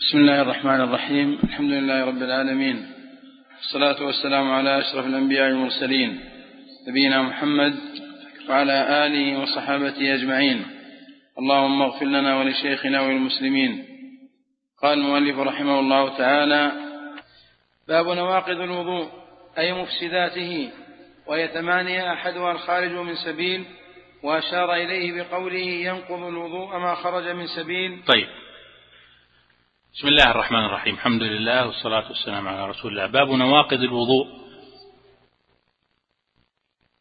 بسم الله الرحمن الرحيم. الحمد لله رب العالمين. والصلاة والسلام على أشرف الأنبياء والمرسلين. نبينا محمد وعلى آله وصحابته أجمعين. اللهم اغفر لنا ولشيخنا وللمسلمين. قال المؤلف رحمه الله تعالى باب نواقض الوضوء أي مفسداته وهي أحدها الخارج من سبيل وأشار إليه بقوله ينقض الوضوء ما خرج من سبيل. طيب. بسم الله الرحمن الرحيم. الحمد لله والصلاة والسلام على رسول الله. باب نواقض الوضوء.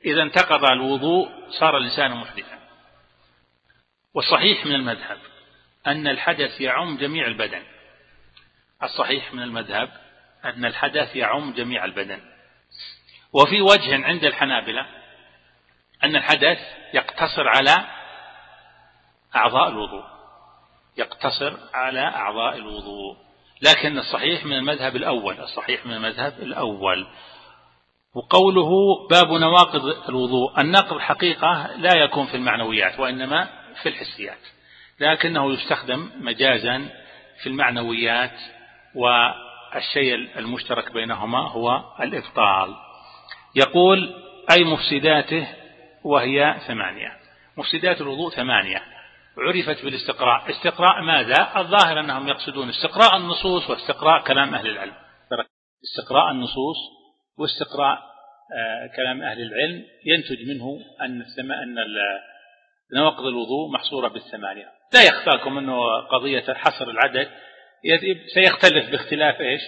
إذا انتقض الوضوء صار الإنسان محدثا. والصحيح من المذهب أن الحدث يعم جميع البدن. الصحيح من المذهب أن الحدث يعم جميع البدن. وفي وجه عند الحنابلة أن الحدث يقتصر على أعضاء الوضوء. يقتصر على أعضاء الوضوء. لكن الصحيح من المذهب الأول الصحيح من المذهب الأول. وقوله باب نواقض الوضوء النقض حقيقة لا يكون في المعنويات وإنما في الحسيات. لكنه يستخدم مجازا في المعنويات والشيء المشترك بينهما هو الإبطال. يقول أي مفسداته وهي ثمانية. مفسدات الوضوء ثمانية. عرفت بالاستقراء. استقراء ماذا؟ الظاهر أنهم يقصدون استقراء النصوص واستقراء كلام أهل العلم. استقراء النصوص واستقراء آه، كلام أهل العلم. ينتج منه أن أن نواقض الوضوء محصورة بالثمانية. لا يخفاكم أنه قضية حصر العدد سيختلف باختلاف إيش؟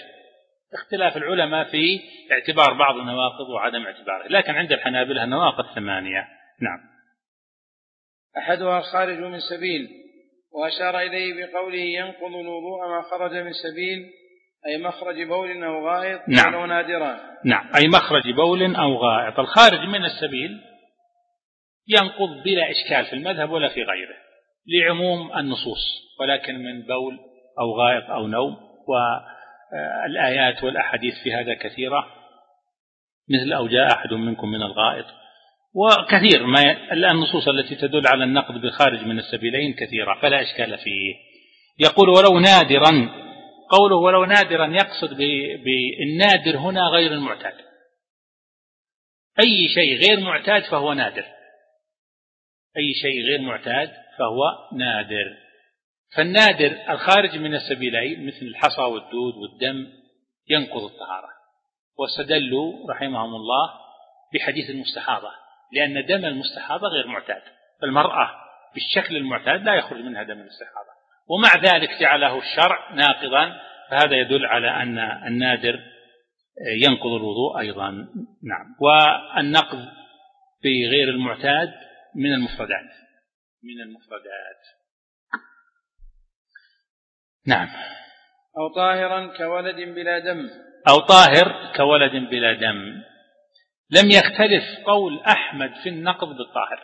اختلاف العلماء في اعتبار بعض النواقض وعدم اعتباره. لكن عند الحنابلة النواقض ثمانية. نعم. أحدها الخارج من سبيل وأشار إليه بقوله ينقض الوضوء ما خرج من سبيل أي مخرج بول أو غائط نعم. ولو نادرا. نعم أي مخرج بول أو غائط. الخارج من السبيل ينقض بلا إشكال في المذهب ولا في غيره لعموم النصوص ولكن من بول أو غائط أو نوم والآيات والأحاديث في هذا كثيرة مثل أو جاء أحد منكم من الغائط وكثير ما النصوص التي تدل على النقد بالخارج من السبيلين كثيرة فلا إشكال فيه. يقول ولو نادرا قوله ولو نادرا يقصد بالنادر هنا غير المعتاد. أي شيء غير معتاد فهو نادر. أي شيء غير معتاد فهو نادر. فالنادر الخارج من السبيلين مثل الحصى والدود والدم ينقض الطهارة. واستدلوا رحمهم الله بحديث المستحاضة لأن دم المستحاضة غير معتاد. فالمرأة بالشكل المعتاد لا يخرج منها دم الاستحاضة ومع ذلك جعله الشرع ناقضا فهذا يدل على أن النادر ينقض الوضوء أيضا. نعم. والنقض في غير المعتاد من المفردات من المفردات نعم. أو طاهرا كولد بلا دم. أو طاهر كولد بلا دم. لم يختلف قول أحمد في النقض بالطاهر.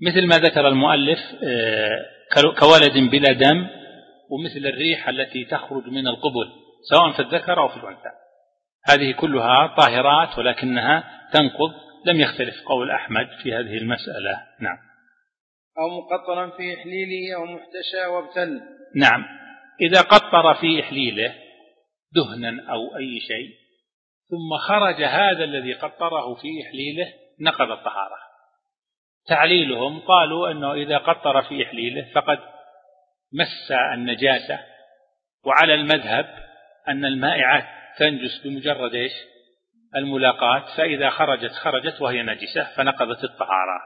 مثل ما ذكر المؤلف آه، كولد بلا دم ومثل الريح التي تخرج من القبل سواء في الذكر أو في الأنثى. هذه كلها طاهرات ولكنها تنقض. لم يختلف قول أحمد في هذه المسألة. نعم. أو مقطرا في إحليله أو محتشى وابتل. نعم. إذا قطر في إحليله دهنا أو أي شيء ثم خرج هذا الذي قطره في إحليله نقض الطهارة. تعليلهم قالوا أنه إذا قطر في إحليله فقد مس النجاسة. وعلى المذهب أن المائعات تنجس بمجرد إيش؟ الملاقات. فإذا خرجت خرجت وهي نجسة فنقضت الطهارة.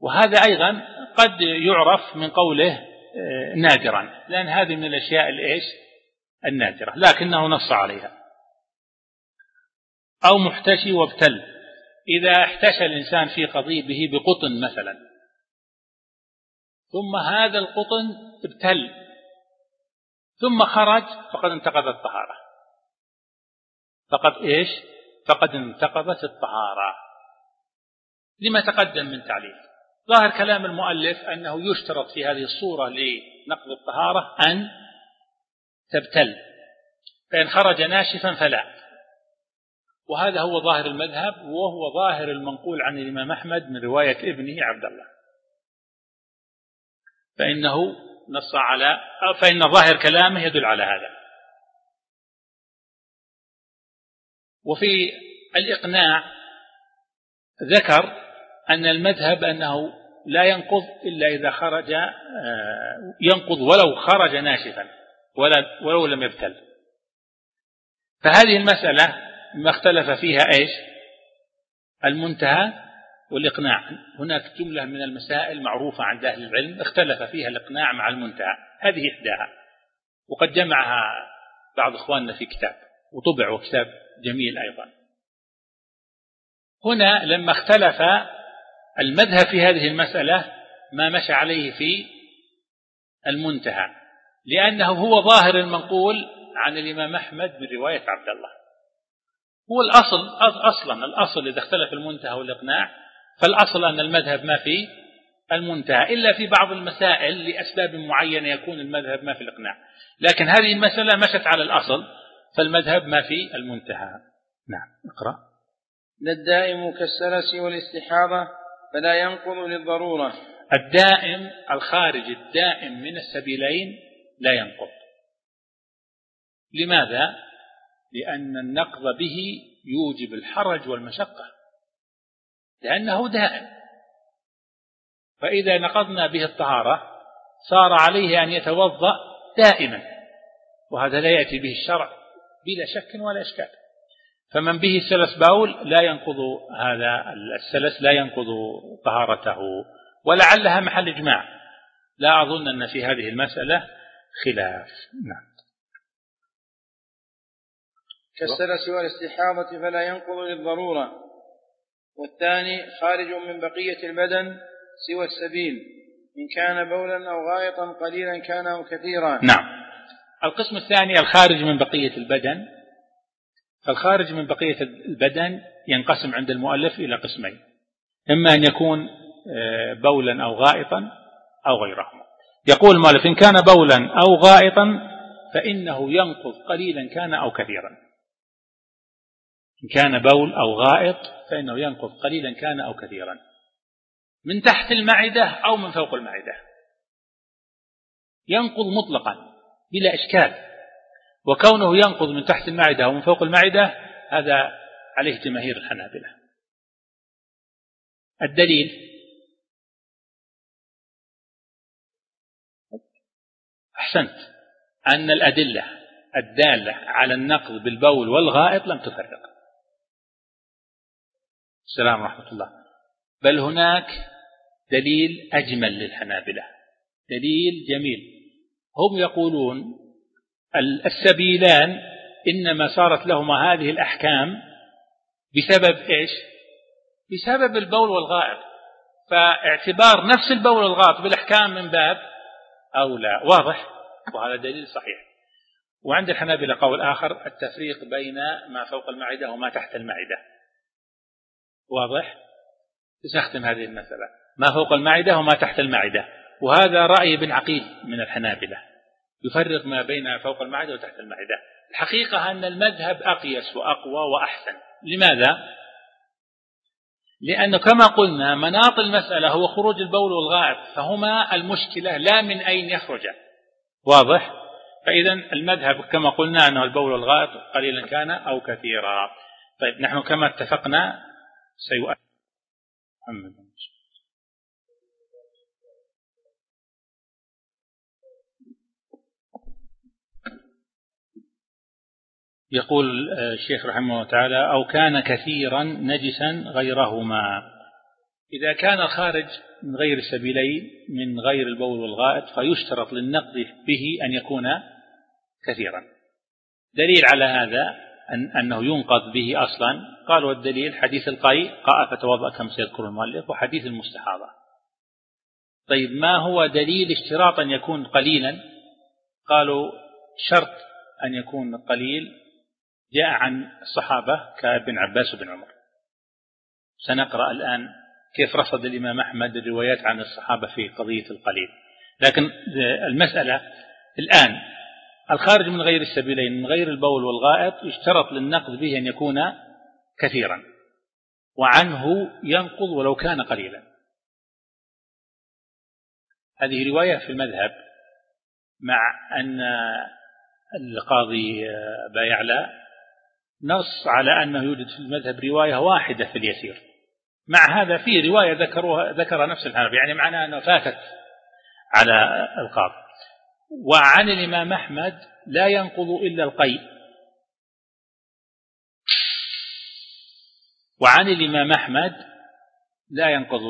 وهذا أيضا قد يعرف من قوله آه، نادرا لأن هذه من الأشياء الإيش؟ النادرة. لكنه نص عليها. أو محتشي وابتل. إذا احتشى الإنسان في قضيبه بقطن مثلا. ثم هذا القطن ابتل. ثم خرج فقد انتقضت الطهارة. فقد إيش؟ فقد انتقضت الطهارة. لما تقدم من تعليل. ظاهر كلام المؤلف أنه يشترط في هذه الصورة لنقض الطهارة أن تبتل. فإن خرج ناشفا فلا. وهذا هو ظاهر المذهب وهو ظاهر المنقول عن الإمام أحمد من رواية ابنه عبد الله فإنه نص على فإن ظاهر كلامه يدل على هذا. وفي الإقناع ذكر أن المذهب أنه لا ينقض إلا إذا خرج آه، ينقض ولو خرج ناشفا ولا ولو لم يبتل. فهذه المسألة ما اختلف فيها إيش؟ المنتهى والإقناع. هناك جملة من المسائل معروفة عند أهل العلم اختلف فيها الإقناع مع المنتهى. هذه إحداها. وقد جمعها بعض إخواننا في كتاب وطبع كتاب جميل أيضا. هنا لما اختلف المذهب في هذه المسألة ما مشى عليه في المنتهى. لأنه هو ظاهر المنقول عن الإمام أحمد من رواية عبد الله. هو الأصل أصلا الأصل إذا اختلف المنتهى والإقناع فالأصل أن المذهب ما في المنتهى إلا في بعض المسائل لأسباب معينة يكون المذهب ما في الإقناع. لكن هذه المسألة مشت على الأصل فالمذهب ما في المنتهى. نعم اقرأ. الدائم كالسلس والاستحاضة فلا ينقض للضرورة. الدائم الخارج الدائم من السبيلين لا ينقض. لماذا؟ لأن النقض به يوجب الحرج والمشقة لأنه دائم. فإذا نقضنا به الطهارة صار عليه أن يتوضأ دائما وهذا لا يأتي به الشرع بلا شك ولا إشكال. فمن به سلس باول لا ينقض هذا السلس لا ينقض طهارته ولعلها محل إجماع. لا أظن أن في هذه المسألة خلاف. نعم. كالسلس والاستحاضة فلا ينقض للضرورة. والثاني خارج من بقية البدن سوى السبيل إن كان بولا أو غائطا قليلا كان أو كثيرا. نعم. القسم الثاني الخارج من بقية البدن. فالخارج من بقية البدن ينقسم عند المؤلف إلى قسمين. إما أن يكون آه، بولا أو غائطا أو غيرهما. يقول المؤلف إن كان بولا أو غائطا فإنه ينقض قليلا كان أو كثيرا. إن كان بول أو غائط فإنه ينقض قليلا كان أو كثيرا. من تحت المعدة أو من فوق المعدة. ينقض مطلقا بلا إشكال. وكونه ينقض من تحت المعدة أو من فوق المعدة هذا عليه جماهير الحنابلة. الدليل. أحسنت. أن الأدلة الدالة على النقض بالبول والغائط لم تفرق. السلام ورحمة الله. بل هناك دليل أجمل للحنابلة. دليل جميل. هم يقولون السبيلان إنما صارت لهما هذه الأحكام بسبب إيش؟ بسبب البول والغائط. فاعتبار نفس البول والغائط بالأحكام من باب أولى. واضح؟ وهذا دليل صحيح. وعند الحنابلة قول آخر التفريق بين ما فوق المعدة وما تحت المعدة. واضح؟ سنختم هذه المسألة. ما فوق المعدة وما تحت المعدة. وهذا رأي ابن عقيل من الحنابلة. يفرق ما بين فوق المعدة وتحت المعدة. الحقيقة أن المذهب أقيس وأقوى وأحسن. لماذا؟ لأنه كما قلنا مناط المسألة هو خروج البول والغائط فهما المشكلة لا من أين يخرج. واضح؟ فإذا المذهب كما قلنا أنه البول والغائط قليلا كان أو كثيرا. طيب نحن كما اتفقنا سيؤثر محمد. يقول آه، الشيخ رحمه الله تعالى أو كان كثيرا نجسا غيرهما. إذا كان الخارج من غير السبيلين من غير البول والغائط فيشترط للنقض به أن يكون كثيرا. دليل على هذا أن أنه ينقض به أصلا. قالوا الدليل حديث القي قاء فتوضأ كما سيذكر المؤلف وحديث المستحاضة. طيب ما هو دليل اشتراط أن يكون قليلا؟ قالوا شرط أن يكون قليل جاء عن الصحابة كابن عباس وابن عمر. سنقرأ الآن كيف رصد الإمام أحمد الروايات عن الصحابة في قضية القليل. لكن المسألة الآن الخارج من غير السبيلين من غير البول والغائط يشترط للنقض به أن يكون كثيرا. وعنه ينقض ولو كان قليلا. هذه رواية في المذهب مع أن القاضي أبا يعلى نص على أنه يوجد في المذهب رواية واحدة في اليسير. مع هذا في رواية ذكروها ذكر نفس الحنفي يعني معناه أنه فاتت على القاضي. وعن الإمام أحمد لا ينقض إلا القيء وعن الإمام أحمد لا ينقض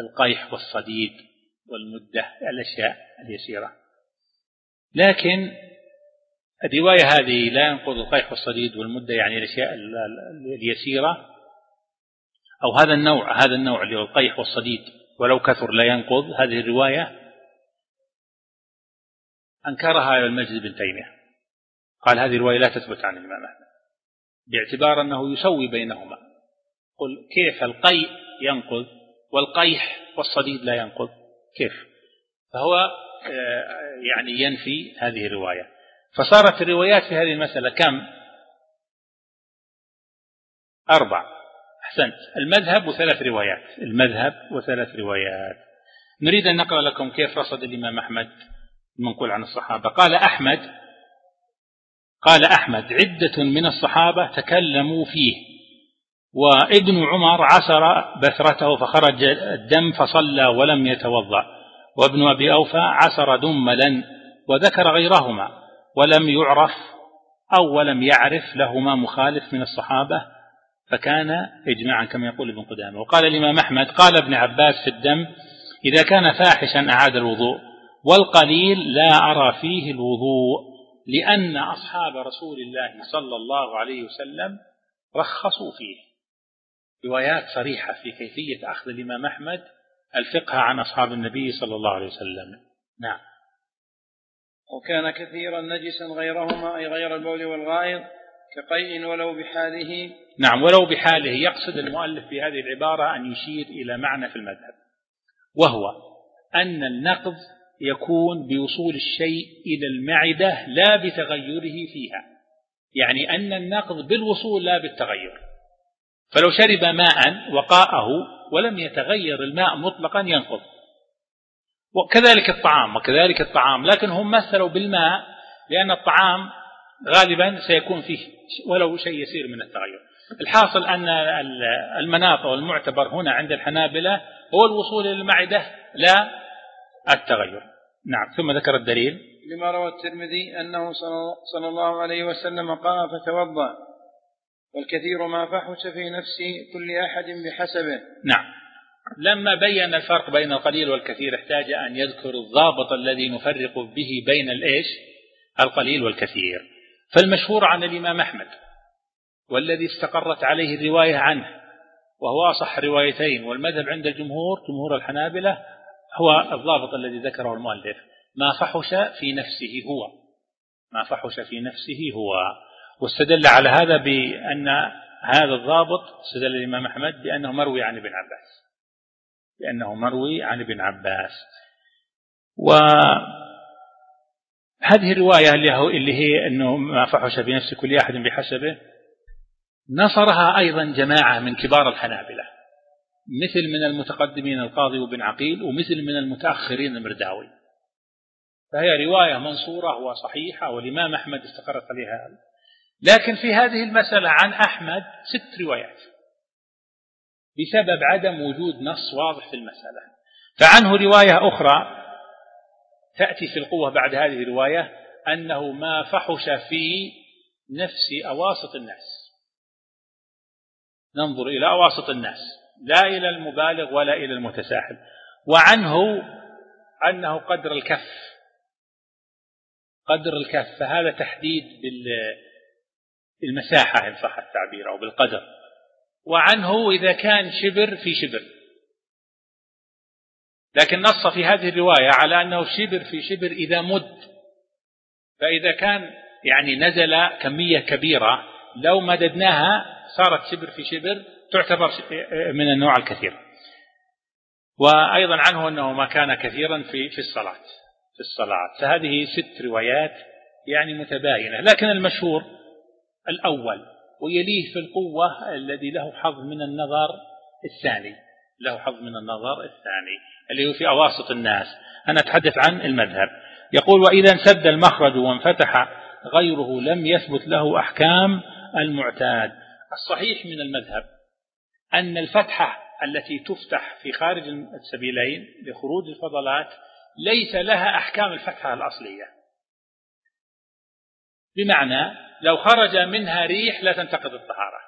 القيح والصديد والمدة الأشياء اليسيرة. لكن الرواية هذه لا ينقض القيح والصديد والمدة يعني الأشياء اليسيرة. أو هذا النوع هذا النوع اللي هو القيح والصديد ولو كثر لا ينقض. هذه الرواية أنكرها المجد بن تيمية. قال هذه الرواية لا تثبت عن الإمام أحمد باعتبار أنه يسوي بينهما. قل كيف القيء ينقض والقيح والصديد لا ينقض؟ كيف؟ فهو آه، يعني ينفي هذه الرواية. فصارت الروايات في هذه المسألة كم؟ أربع. أحسنت. المذهب وثلاث روايات. المذهب وثلاث روايات. نريد أن نقرأ لكم كيف رصد الإمام أحمد. المنقول عن الصحابة. قال أحمد قال أحمد عدة من الصحابة تكلموا فيه وابن عمر عسر بثرته فخرج الدم فصلى ولم يتوضأ وابن أبي أوفى عسر دملا وذكر غيرهما ولم يعرف أو ولم يعرف لهما مخالف من الصحابة فكان إجماعا كما يقول ابن قدامة. وقال الإمام أحمد قال ابن عباس في الدم إذا كان فاحشا أعاد الوضوء والقليل لا أرى فيه الوضوء لأن أصحاب رسول الله صلى الله عليه وسلم رخصوا فيه. روايات صريحة في كيفية أخذ الإمام أحمد الفقه عن أصحاب النبي صلى الله عليه وسلم. نعم. وكان كثيرا نجسا غيرهما أي غير البول والغائط كقيء ولو بحاله. نعم ولو بحاله. يقصد المؤلف في هذه العبارة أن يشير إلى معنى في المذهب وهو أن النقض يكون بوصول الشيء إلى المعدة لا بتغيره فيها. يعني أن النقض بالوصول لا بالتغير. فلو شرب ماء وقاءه ولم يتغير الماء مطلقا ينقض. وكذلك الطعام وكذلك الطعام. لكن هم مثلوا بالماء لأن الطعام غالبا سيكون فيه ولو شيء يسير من التغير. الحاصل أن المناط والمعتبر هنا عند الحنابلة هو الوصول إلى المعدة لا التغير. نعم ثم ذكر الدليل. لما روى الترمذي أنه صلى الله عليه وسلم قال فتوضأ. والكثير ما فحش في نفس كل أحد بحسبه. نعم. لما بين الفرق بين القليل والكثير احتاج أن يذكر الضابط الذي نفرق به بين الإيش؟ القليل والكثير. فالمشهور عن الإمام أحمد والذي استقرت عليه الرواية عنه وهو أصح روايتين والمذهب عند الجمهور جمهور الحنابلة هو الضابط الذي ذكره المؤلف. ما فحش في نفسه هو. ما فحش في نفسه هو. واستدل على هذا بأن هذا الضابط استدل الإمام أحمد بأنه مروي عن ابن عباس. بأنه مروي عن ابن عباس. وهذه الرواية اللي, هي أنه ما فحش في نفس كل أحد بحسبه نصرها أيضا جماعة من كبار الحنابلة. مثل من المتقدمين القاضي وابن عقيل ومثل من المتأخرين المرداوي. فهي رواية منصورة وصحيحة والإمام أحمد استقرت عليها. لكن في هذه المسألة عن أحمد ست روايات بسبب عدم وجود نص واضح في المسألة. فعنه رواية أخرى تأتي في القوة بعد هذه الرواية أنه ما فحش في نفس أواسط الناس. ننظر إلى أواسط الناس. لا إلى المبالغ ولا إلى المتساهل. وعنه أنه قدر الكف. قدر الكف. فهذا تحديد بالمساحة إن صح التعبير أو بالقدر. وعنه إذا كان شبر في شبر. لكن نص في هذه الرواية على أنه شبر في شبر إذا مد. فإذا كان يعني نزل كمية كبيرة لو مددناها صارت شبر في شبر تعتبر من النوع الكثير. وأيضا عنه أنه ما كان كثيرا في في الصلاة في الصلاة. فهذه ست روايات يعني متباينة. لكن المشهور الأول ويليه في القوة الذي له حظ من النظر الثاني. له حظ من النظر الثاني اللي هو في أواسط الناس. أنا أتحدث عن المذهب. يقول وإذا انسد المخرج وانفتح غيره لم يثبت له أحكام المعتاد. الصحيح من المذهب أن الفتحة التي تفتح في خارج السبيلين لخروج الفضلات ليس لها أحكام الفتحة الأصلية. بمعنى لو خرج منها ريح لا تنتقد الطهارة.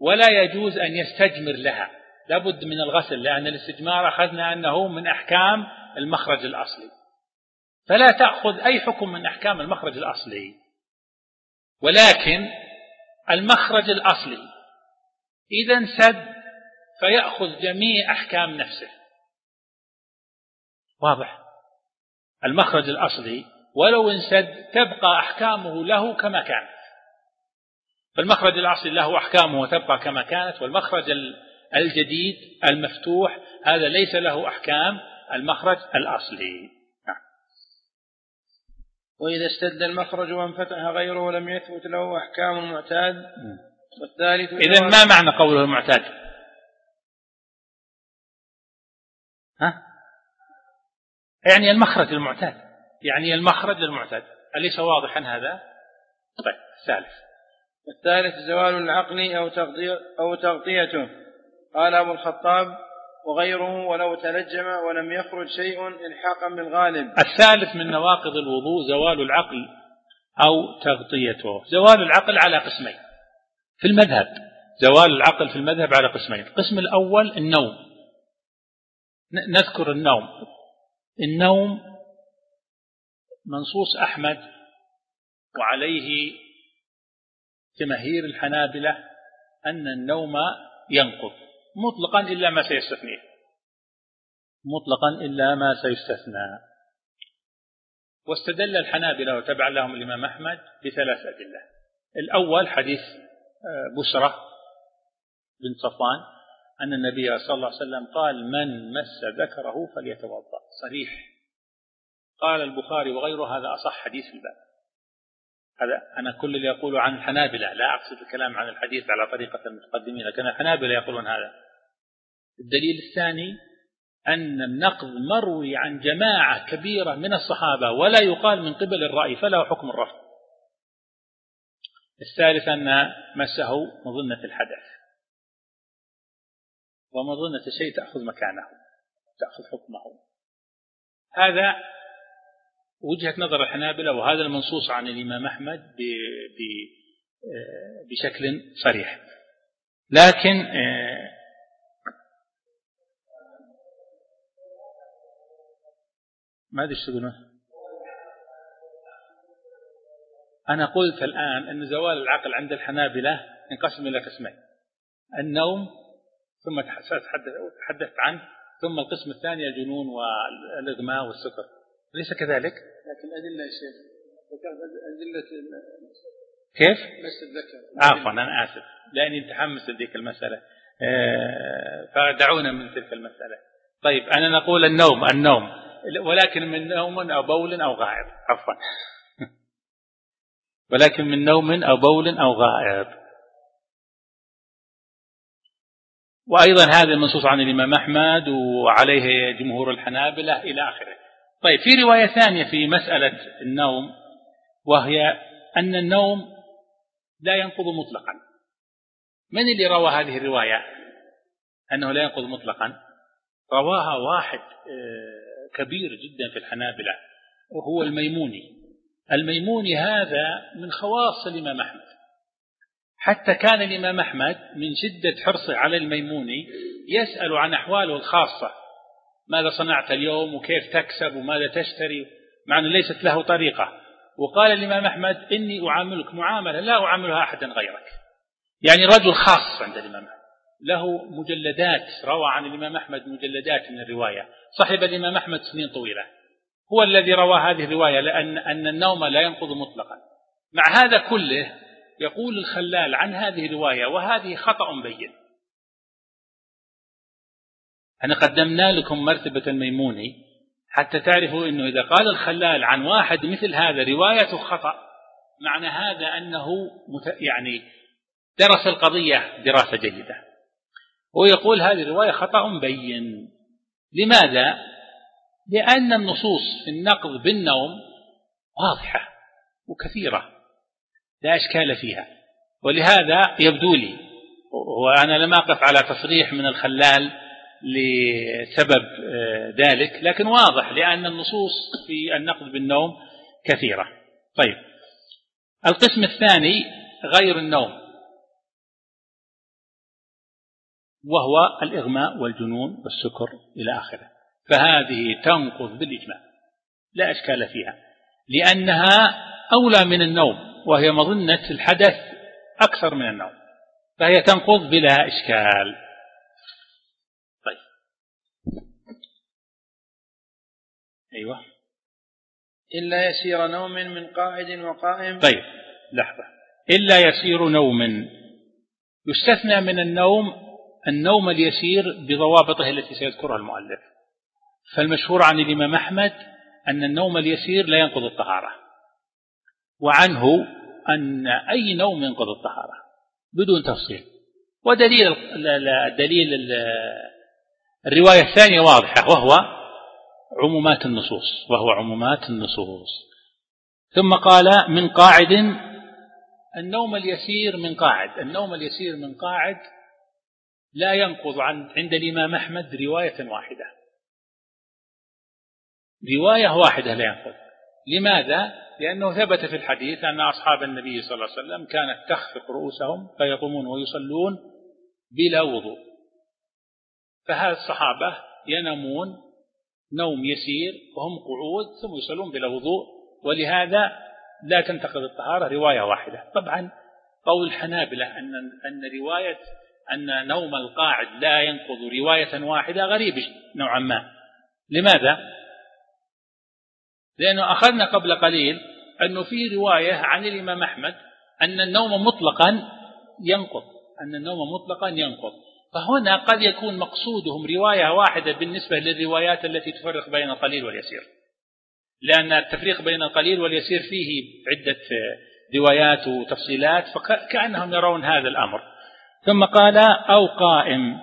ولا يجوز أن يستجمر لها. لابد من الغسل لأن الاستجمار أخذنا أنه من أحكام المخرج الأصلي. فلا تأخذ أي حكم من أحكام المخرج الأصلي. ولكن المخرج الأصلي إذا انسد فيأخذ جميع أحكام نفسه. واضح. المخرج الأصلي ولو انسد تبقى أحكامه له كما كانت. فالمخرج الأصلي له أحكامه وتبقى كما كانت والمخرج الجديد المفتوح هذا ليس له أحكام. المخرج الأصلي. نعم. وإذا اشتد المخرج وانفتح غيره لم يثبت له أحكام المعتاد والثالث إذا ما معنى قوله المعتاد؟ ها؟ يعني المخرج المعتاد يعني المخرج المعتاد أليس واضحا هذا؟ طيب الثالث الثالث زوال العقل أو تغطية أو تغطيته قال أبو الخطاب وغيره ولو تلجم ولم يخرج شيء الحاقا بالغالب. الثالث من نواقض الوضوء زوال العقل أو تغطيته. زوال العقل على قسمين. في المذهب. زوال العقل في المذهب على قسمين. القسم الأول النوم. نذكر النوم. النوم منصوص أحمد وعليه جماهير الحنابلة أن النوم ينقض. مطلقا إلا ما سيستثنيه مطلقا إلا ما سيستثنى. واستدل الحنابلة وتبع لهم الإمام أحمد بثلاث أدلة. الأول حديث بشرة بن صفوان أن النبي صلى الله عليه وسلم قال من مس ذكره فليتوضأ. صريح قال البخاري وغيره هذا أصح حديث في الباب. هذا أنا كل اللي يقول عن الحنابلة لا أقصد الكلام عن الحديث على طريقة المتقدمين لكن الحنابلة يقولون هذا. الدليل الثاني أن النقض مروي عن جماعة كبيرة من الصحابة ولا يقال من قبل الرأي فله حكم الرفض. الثالث أن مسه مظنة الحدث. ومظنة الشيء تأخذ مكانه تأخذ حكمه. هذا وجهة نظر الحنابلة وهذا المنصوص عن الإمام أحمد بشكل صريح. لكن آه، ما أدري إيش تقولون. أنا قلت الآن أن زوال العقل عند الحنابلة ينقسم إلى قسمين. النوم ثم تحدثت عنه ثم القسم الثاني الجنون والإغماء والسكر. أليس كذلك؟ لكن أدلة يا شيخ ذكرت أدلة كيف؟ مس الذكر. عفوا أنا آسف لأني متحمس لذيك المسألة. آه، فدعونا من تلك المسألة. طيب أنا نقول النوم النوم. ولكن من نوم أو بول أو غائب. عفوا. ولكن من نوم أو بول أو غائب. وأيضا هذا المنصوص عن الإمام أحمد وعليه جمهور الحنابلة إلى آخره. طيب في رواية ثانية في مسألة النوم وهي أن النوم لا ينقض مطلقا. من اللي روى هذه الرواية؟ أنه لا ينقض مطلقا. رواها واحد آه، كبير جدا في الحنابلة وهو الميموني. الميموني هذا من خواص الإمام أحمد. حتى كان الإمام أحمد من شدة حرصه على الميموني يسأل عن أحواله الخاصة. ماذا صنعت اليوم وكيف تكسب وماذا تشتري؟ مع أنه ليست له طريقة. وقال الإمام أحمد إني أعاملك معاملة لا أعاملها أحدا غيرك. يعني رجل خاص عند الإمام أحمد. له مجلدات روى عن الإمام أحمد مجلدات من الرواية. صحب الإمام أحمد سنين طويلة. هو الذي روى هذه الرواية لأن أن النوم لا ينقض مطلقا. مع هذا كله يقول الخلال عن هذه الرواية وهذه خطأ بين. أنا قدمنا لكم مرتبة الميموني حتى تعرفوا أنه إذا قال الخلال عن واحد مثل هذا رواية خطأ. معنى هذا أنه يعني درس القضية دراسة جيدة. ويقول هذه الرواية خطأ بين. لماذا؟ لأن النصوص في النقض بالنوم واضحة وكثيرة لا إشكال فيها. ولهذا يبدو لي وأنا لم أقف على تصريح من الخلال لسبب آه، ذلك لكن واضح لأن النصوص في النقد بالنوم كثيرة. طيب القسم الثاني غير النوم وهو الإغماء والجنون والسكر إلى آخره. فهذه تنقض بالإجماع. لا إشكال فيها. لأنها أولى من النوم وهي مظنة الحدث أكثر من النوم. فهي تنقض بلا إشكال. طيب. أيوة. إلا يسير نوم من قاعد وقائم. طيب. لحظة. إلا يسير نوم. يستثنى من النوم النوم اليسير بضوابطه التي سيذكرها المؤلف. فالمشهور عن الإمام أحمد أن النوم اليسير لا ينقض الطهارة وعنه أن أي نوم ينقض الطهارة بدون تفصيل ودليل الدليل الرواية الثانية واضحة وهو عمومات النصوص وهو عمومات النصوص. ثم قال من قاعد النوم اليسير من قاعد النوم اليسير من قاعد لا ينقض عن عند الإمام أحمد رواية واحدة. رواية واحدة لا ينقض لماذا؟ لأنه ثبت في الحديث أن أصحاب النبي صلى الله عليه وسلم كانت تخفق رؤوسهم فيقومون ويصلون بلا وضوء. فهذا الصحابة ينامون نوم يسير وهم قعود ثم يصلون بلا وضوء. ولهذا لا تنتقض الطهارة رواية واحدة. طبعا قول الحنابلة أن أن رواية أن نوم القاعد لا ينقض رواية واحدة غريب نوعا ما. لماذا؟ لأنه أخذنا قبل قليل أنه في رواية عن الإمام أحمد أن النوم مطلقا ينقض. أن النوم مطلقا ينقض. فهنا قد يكون مقصودهم رواية واحدة بالنسبة للروايات التي تفرق بين القليل واليسير. لأن التفريق بين القليل واليسير فيه عدة روايات وتفصيلات فكأنهم يرون هذا الأمر. ثم قال أو قائم.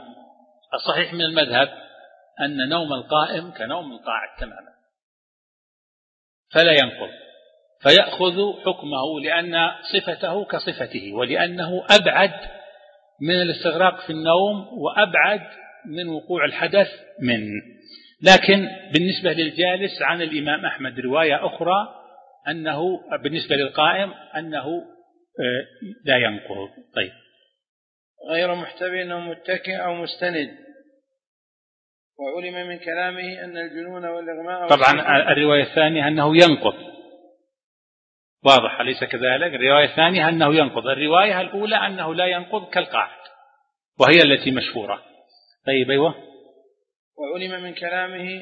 الصحيح من المذهب أن نوم القائم كنوم القاعد تماما. فلا ينقض. فيأخذ حكمه لأن صفته كصفته ولأنه أبعد من الاستغراق في النوم وأبعد من وقوع الحدث منه. لكن بالنسبة للجالس عن الإمام أحمد رواية أخرى أنه بالنسبة للقائم أنه آه، لا ينقض. طيب. غير محتمل أو متكئ أو مستند. وعلم من كلامه أن الجنون والإغماء طبعا الرواية الثانية أنه ينقض. واضح أليس كذلك؟ الرواية الثانية أنه ينقض. الرواية الأولى أنه لا ينقض كالقاعد وهي التي مشهورة. طيب أيوة. وعلم من كلامه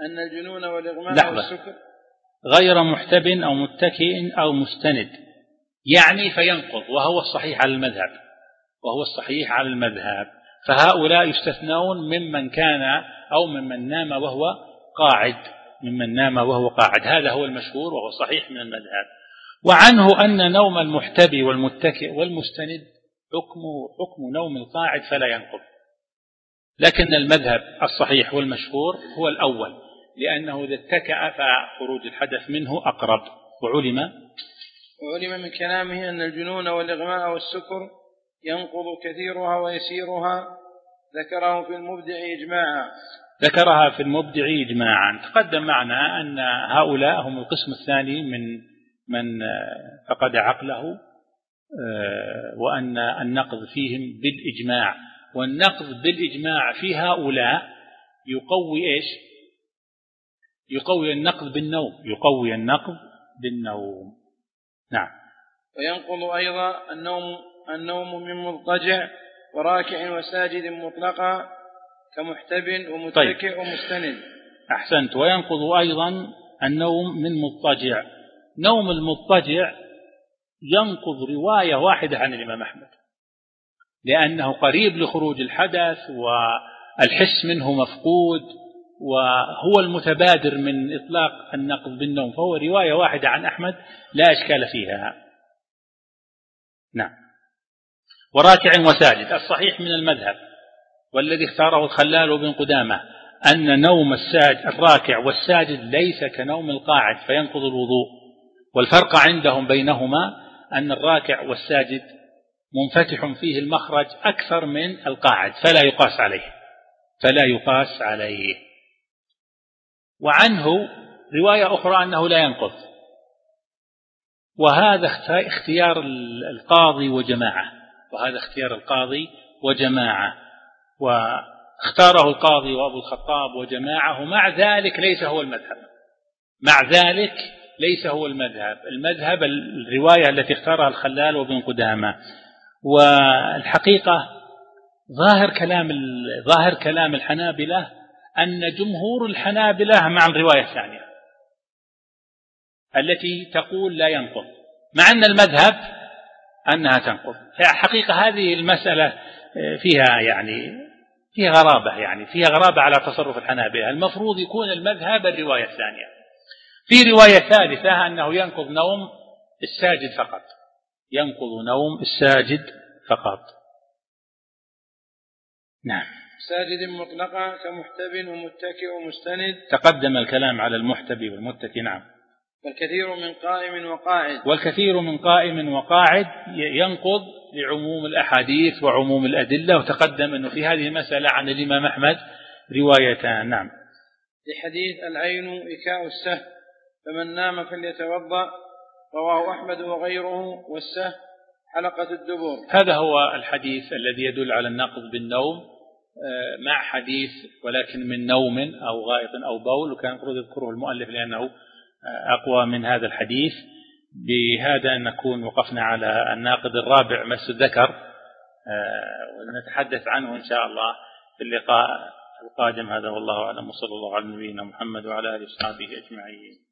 أن الجنون والإغماء لحظة. والسكر. غير محتب أو متكئ أو مستند يعني فينقض وهو الصحيح على المذهب. وهو الصحيح على المذهب. فهؤلاء يستثنون ممن كان أو ممن نام وهو قاعد ممن نام وهو قاعد. هذا هو المشهور وهو صحيح من المذهب. وعنه أن نوم المحتبي والمتكئ والمستند حكمه حكم نوم القاعد فلا ينقض. لكن المذهب الصحيح والمشهور هو الأول لأنه إذا اتكأ فخروج الحدث منه أقرب. وعلم؟ وعلم من كلامه أن الجنون والإغماء والسكر ينقض كثيرها ويسيرها. ذكره في المبدع إجماعا. ذكرها في المبدع إجماعا. تقدم معنا أن هؤلاء هم القسم الثاني من من فقد عقله آه، وأن النقض فيهم بالإجماع. والنقض بالإجماع في هؤلاء يقوي إيش؟ يقوي النقض بالنوم. يقوي النقض بالنوم. نعم. وينقض أيضا النوم النوم من مضطجع وراكع وساجد مطلقا كمحتب ومتكئ طيب. ومستند. أحسنت. وينقض أيضا النوم من مضطجع. نوم المضطجع ينقض رواية واحدة عن الإمام أحمد. لأنه قريب لخروج الحدث والحس منه مفقود وهو المتبادر من إطلاق النقض بالنوم. فهو رواية واحدة عن أحمد لا إشكال فيها. نعم. وراكع وساجد. الصحيح من المذهب والذي اختاره الخلال بن قدامة أن نوم الساجد الراكع والساجد ليس كنوم القاعد فينقض الوضوء. والفرق عندهم بينهما أن الراكع والساجد منفتح فيه المخرج أكثر من القاعد فلا يقاس عليه. فلا يقاس عليه. وعنه رواية أخرى أنه لا ينقض. وهذا اختيار القاضي وجماعة. وهذا اختيار القاضي وجماعة. واختاره القاضي وأبو الخطاب وجماعة ومع ذلك ليس هو المذهب. مع ذلك ليس هو المذهب. المذهب الرواية التي اختارها الخلال وابن قدامة. والحقيقة ظاهر كلام ظاهر كلام الحنابلة أن جمهور الحنابلة مع الرواية الثانية. التي تقول لا ينقض مع أن المذهب أنها تنقض حقيقة هذه المسألة فيها يعني فيها غرابة يعني فيها غرابة على تصرف الحنابلة. المفروض يكون المذهب الرواية الثانية. في رواية ثالثة أنه ينقض نوم الساجد فقط. ينقض نوم الساجد فقط. نعم. ساجد مطلقة كمحتب ومتكئ ومستند. تقدم الكلام على المحتبي والمتكئ. نعم. والكثير من قائم وقاعد. والكثير من قائم وقاعد ينقض لعموم الأحاديث وعموم الأدلة وتقدم أنه في هذه المسألة عن الإمام أحمد روايتان. نعم. لحديث العين إكاء السهل فمن نام فليتوضأ رواه أحمد وغيره والسهل حلقة الدبر. هذا هو الحديث الذي يدل على النقض بالنوم آه، مع حديث ولكن من نوم أو غائط أو بول وكان المفروض يذكره المؤلف لأنه أقوى من هذا الحديث بهذا نكون وقفنا على الناقض الرابع مس الذكر. آه، ونتحدث عنه إن شاء الله في اللقاء القادم. هذا والله أعلم وصلى الله على نبينا محمد وعلى آله وصحبه أجمعين.